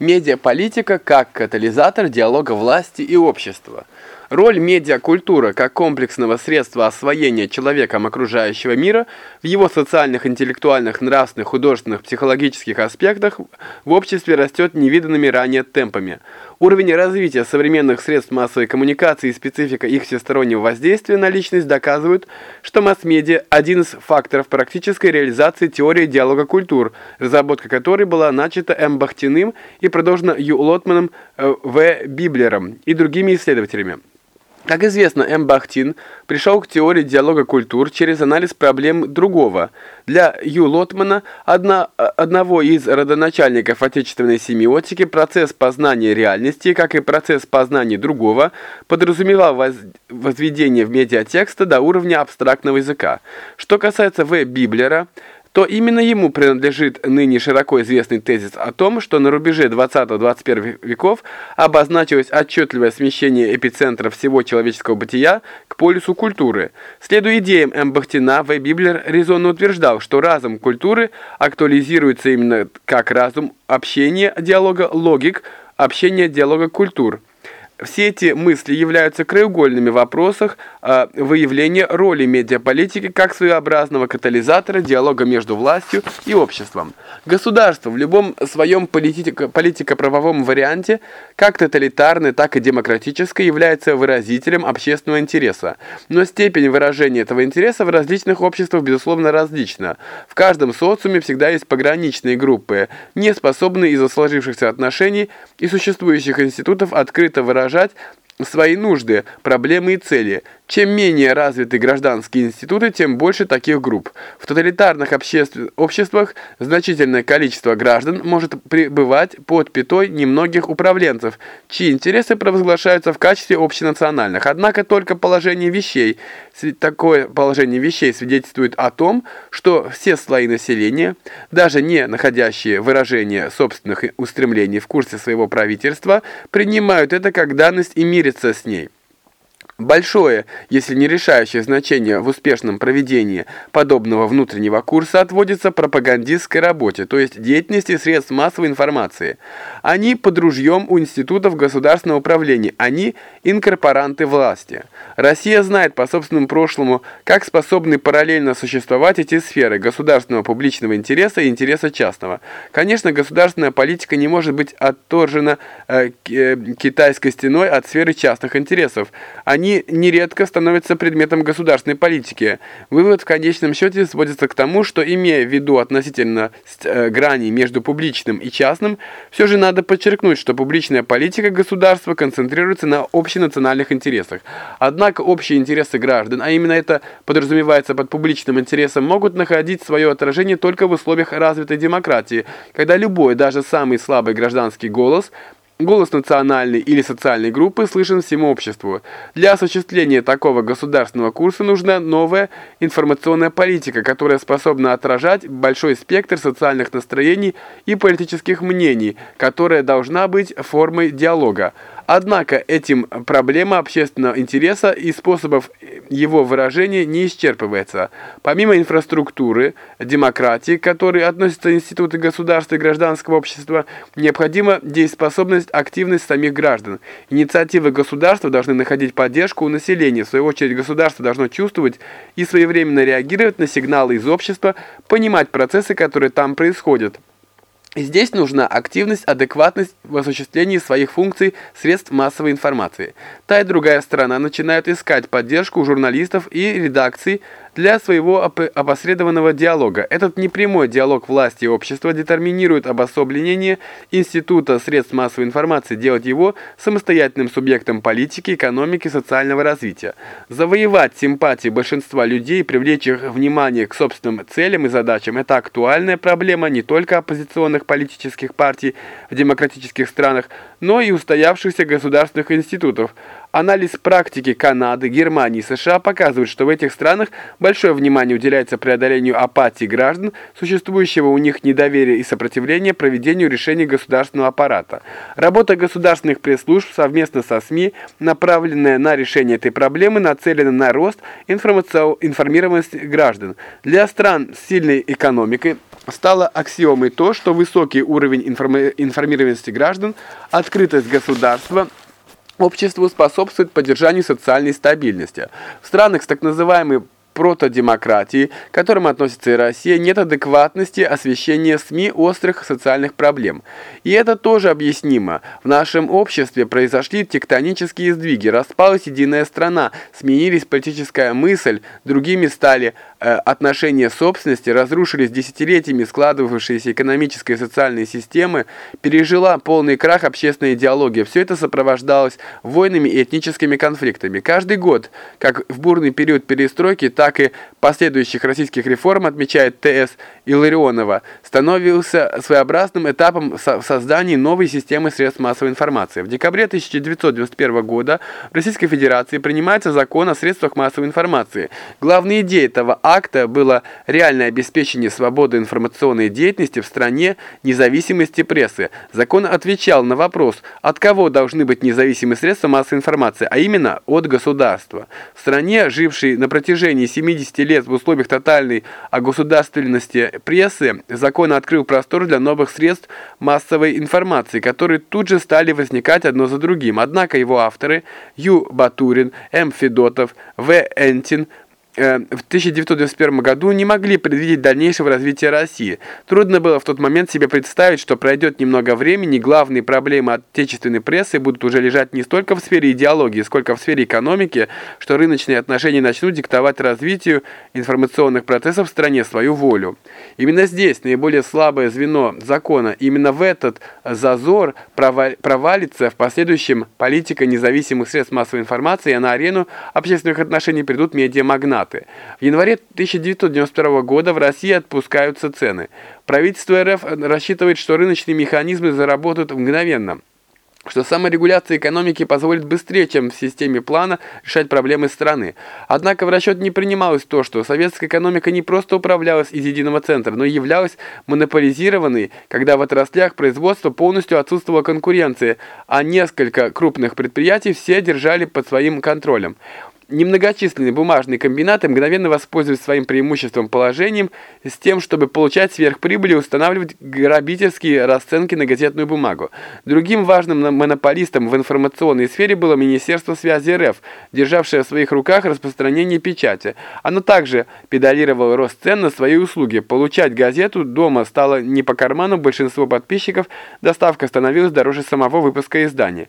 Медиаполитика как катализатор диалога власти и общества. Роль медиакультуры как комплексного средства освоения человеком окружающего мира в его социальных, интеллектуальных, нравственных, художественных, психологических аспектах в обществе растет невиданными ранее темпами. Уровень развития современных средств массовой коммуникации и специфика их всестороннего воздействия на личность доказывают, что масс-медиа – один из факторов практической реализации теории диалога культур, разработка которой была начата М. Бахтиным и продолжена Ю. Лотманом, э, В. Библером и другими исследователями. Как известно, М. Бахтин пришел к теории диалога культур через анализ проблем другого. Для Ю. Лотмана, одна, одного из родоначальников отечественной семиотики, процесс познания реальности, как и процесс познания другого, подразумевал воз, возведение в медиатекста до уровня абстрактного языка. Что касается В. Библера, то именно ему принадлежит ныне широко известный тезис о том, что на рубеже 20-21 веков обозначилось отчетливое смещение эпицентра всего человеческого бытия к полюсу культуры. Следуя идеям М. Бахтина, В. Библер резонно утверждал, что разум культуры актуализируется именно как разум общения, диалога, логик, общения, диалога, культур. Все эти мысли являются краеугольными в вопросах э, выявления роли медиаполитики как своеобразного катализатора диалога между властью и обществом. Государство в любом своем политико-правовом варианте, как тоталитарное, так и демократическое, является выразителем общественного интереса. Но степень выражения этого интереса в различных обществах, безусловно, различна. В каждом социуме всегда есть пограничные группы, не способные из-за сложившихся отношений и существующих институтов открыто выражать выражать свои нужды, проблемы и цели. Чем менее развиты гражданские институты, тем больше таких групп. В тоталитарных обществах значительное количество граждан может пребывать под пятой немногих управленцев, чьи интересы провозглашаются в качестве общенациональных. Однако только положение вещей, такое положение вещей свидетельствует о том, что все слои населения, даже не находящие выражение собственных устремлений в курсе своего правительства, принимают это как данность и мирятся с ней. Большое, если не решающее значение в успешном проведении подобного внутреннего курса отводится пропагандистской работе, то есть деятельности средств массовой информации. Они под ружьем у институтов государственного управления, они инкорпоранты власти. Россия знает по собственному прошлому, как способны параллельно существовать эти сферы государственного публичного интереса и интереса частного. Конечно, государственная политика не может быть отторжена э, э, китайской стеной от сферы частных интересов. Они они нередко становятся предметом государственной политики. Вывод в конечном счете сводится к тому, что, имея в виду относительно э, грани между публичным и частным, все же надо подчеркнуть, что публичная политика государства концентрируется на общенациональных интересах. Однако общие интересы граждан, а именно это подразумевается под публичным интересом, могут находить свое отражение только в условиях развитой демократии, когда любой, даже самый слабый гражданский голос – Голос национальной или социальной группы слышен всему обществу. Для осуществления такого государственного курса нужна новая информационная политика, которая способна отражать большой спектр социальных настроений и политических мнений, которая должна быть формой диалога. Однако этим проблема общественного интереса и способов его выражения не исчерпывается. Помимо инфраструктуры, демократии, к которой относятся институты государства и гражданского общества, необходима дееспособность, активность самих граждан. Инициативы государства должны находить поддержку у населения. В свою очередь государство должно чувствовать и своевременно реагировать на сигналы из общества, понимать процессы, которые там происходят. Здесь нужна активность, адекватность в осуществлении своих функций средств массовой информации. Та и другая сторона начинают искать поддержку журналистов и редакций для своего опосредованного диалога. Этот непрямой диалог власти и общества детерминирует обособление института средств массовой информации, делать его самостоятельным субъектом политики, экономики, социального развития. Завоевать симпатии большинства людей и привлечь их внимание к собственным целям и задачам – это актуальная проблема не только оппозиционных политических партий в демократических странах, но и устоявшихся государственных институтов – Анализ практики Канады, Германии и США показывает, что в этих странах большое внимание уделяется преодолению апатии граждан, существующего у них недоверия и сопротивления проведению решений государственного аппарата. Работа государственных пресс-служб совместно со СМИ, направленная на решение этой проблемы, нацелена на рост информированности граждан. Для стран с сильной экономикой стало аксиомой то, что высокий уровень информированности граждан, открытость государства – обществу способствует поддержанию социальной стабильности. В странах с так называемой протодемократии, к которым относится и Россия, нет адекватности освещения СМИ острых социальных проблем. И это тоже объяснимо. В нашем обществе произошли тектонические сдвиги, распалась единая страна, сменились политическая мысль, другими стали э, отношения собственности, разрушились десятилетиями складывавшиеся экономические и социальные системы, пережила полный крах общественная идеология. Все это сопровождалось войнами и этническими конфликтами. Каждый год, как в бурный период перестройки, так так и последующих российских реформ, отмечает Т.С. Илларионова, становился своеобразным этапом создания новой системы средств массовой информации. В декабре 1991 года в Российской Федерации принимается закон о средствах массовой информации. Главной идеей этого акта было реальное обеспечение свободы информационной деятельности в стране независимости прессы. Закон отвечал на вопрос, от кого должны быть независимые средства массовой информации, а именно от государства. В стране, жившей на протяжении 70 лет в условиях тотальной огосударственности прессы, закон открыл простор для новых средств массовой информации, которые тут же стали возникать одно за другим. Однако его авторы Ю. Батурин, М. Федотов, В. Энтин Э, в 1991 году не могли предвидеть дальнейшего развития России. Трудно было в тот момент себе представить, что пройдет немного времени, главные проблемы отечественной прессы будут уже лежать не столько в сфере идеологии, сколько в сфере экономики, что рыночные отношения начнут диктовать развитию информационных процессов в стране свою волю. Именно здесь наиболее слабое звено закона, именно в этот зазор провалится в последующем политика независимых средств массовой информации, а на арену общественных отношений придут медиамагнаты даты. В январе 1992 года в России отпускаются цены. Правительство РФ рассчитывает, что рыночные механизмы заработают мгновенно что саморегуляция экономики позволит быстрее, чем в системе плана, решать проблемы страны. Однако в расчет не принималось то, что советская экономика не просто управлялась из единого центра, но являлась монополизированной, когда в отраслях производства полностью отсутствовала конкуренция, а несколько крупных предприятий все держали под своим контролем. Немногочисленные бумажные комбинаты мгновенно воспользуются своим преимуществом положением с тем, чтобы получать сверхприбыли и устанавливать грабительские расценки на газетную бумагу. Другим важным монополистом в информационной сфере было Министерство связи РФ, державшее в своих руках распространение печати. Оно также педалировало рост цен на свои услуги. Получать газету дома стало не по карману большинству подписчиков, доставка становилась дороже самого выпуска издания.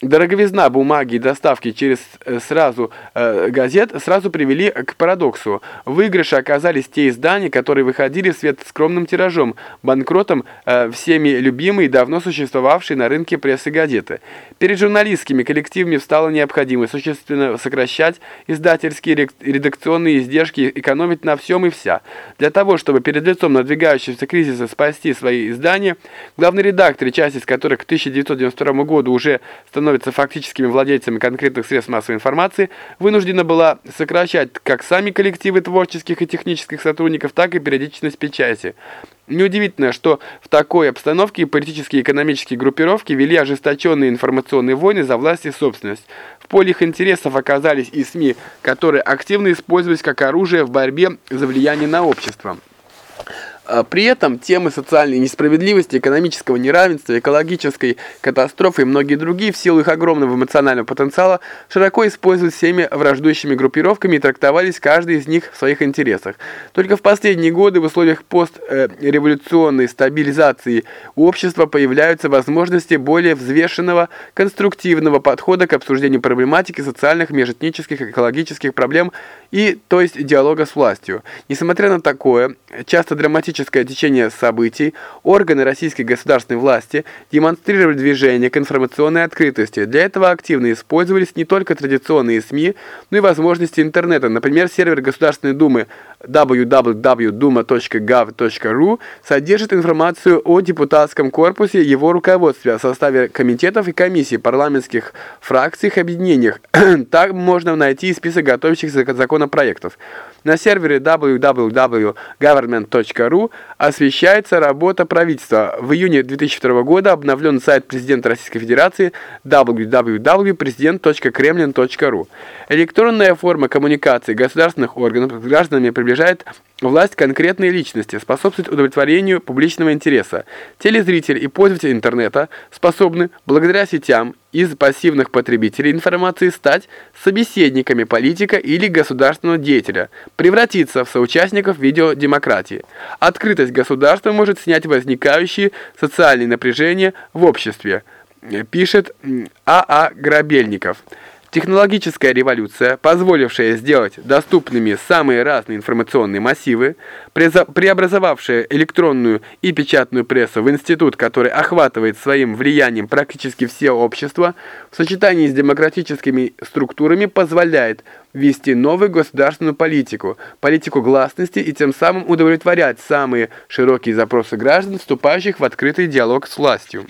Дороговизна бумаги и доставки через э, сразу э, газет сразу привели к парадоксу. Выигрыши оказались те издания, которые выходили в свет скромным тиражом, банкротом э, всеми любимые, давно существовавшие на рынке прессы газеты. Перед журналистскими коллективами встала необходимость существенно сокращать издательские редакционные издержки, экономить на всем и вся. Для того, чтобы перед лицом надвигающегося кризиса спасти свои издания, главный редактор, часть из которых к 1992 году уже становится становятся фактическими владельцами конкретных средств массовой информации, вынуждена была сокращать как сами коллективы творческих и технических сотрудников, так и периодичность печати. Неудивительно, что в такой обстановке политические и экономические группировки вели ожесточенные информационные войны за власть и собственность. В поле их интересов оказались и СМИ, которые активно использовались как оружие в борьбе за влияние на общество. А при этом темы социальной несправедливости, экономического неравенства, экологической катастрофы и многие другие в силу их огромного эмоционального потенциала широко используют всеми враждующими группировками и трактовались каждый из них в своих интересах. Только в последние годы в условиях постреволюционной стабилизации общества появляются возможности более взвешенного, конструктивного подхода к обсуждению проблематики социальных, межэтнических, экологических проблем и, то есть, диалога с властью. Несмотря на такое, часто драматическое политическое течение событий, органы российской государственной власти демонстрировали движение к информационной открытости. Для этого активно использовались не только традиционные СМИ, но и возможности интернета. Например, сервер Государственной Думы www.duma.gov.ru содержит информацию о депутатском корпусе, его руководстве, о составе комитетов и комиссий, парламентских фракциях, объединениях. Так можно найти список готовящихся законопроектов. На сервере www.government.ru освещается работа правительства. В июне 2002 года обновлен сайт президента Российской Федерации www.president.kremlin.ru. Электронная форма коммуникации государственных органов с гражданами приближает Власть конкретной личности способствует удовлетворению публичного интереса. Телезритель и пользователь интернета способны, благодаря сетям, из пассивных потребителей информации стать собеседниками политика или государственного деятеля, превратиться в соучастников видеодемократии. Открытость государства может снять возникающие социальные напряжения в обществе, пишет А.А. А Грабельников. Технологическая революция, позволившая сделать доступными самые разные информационные массивы, преобразовавшая электронную и печатную прессу в институт, который охватывает своим влиянием практически все общества, в сочетании с демократическими структурами позволяет вести новую государственную политику, политику гласности и тем самым удовлетворять самые широкие запросы граждан, вступающих в открытый диалог с властью.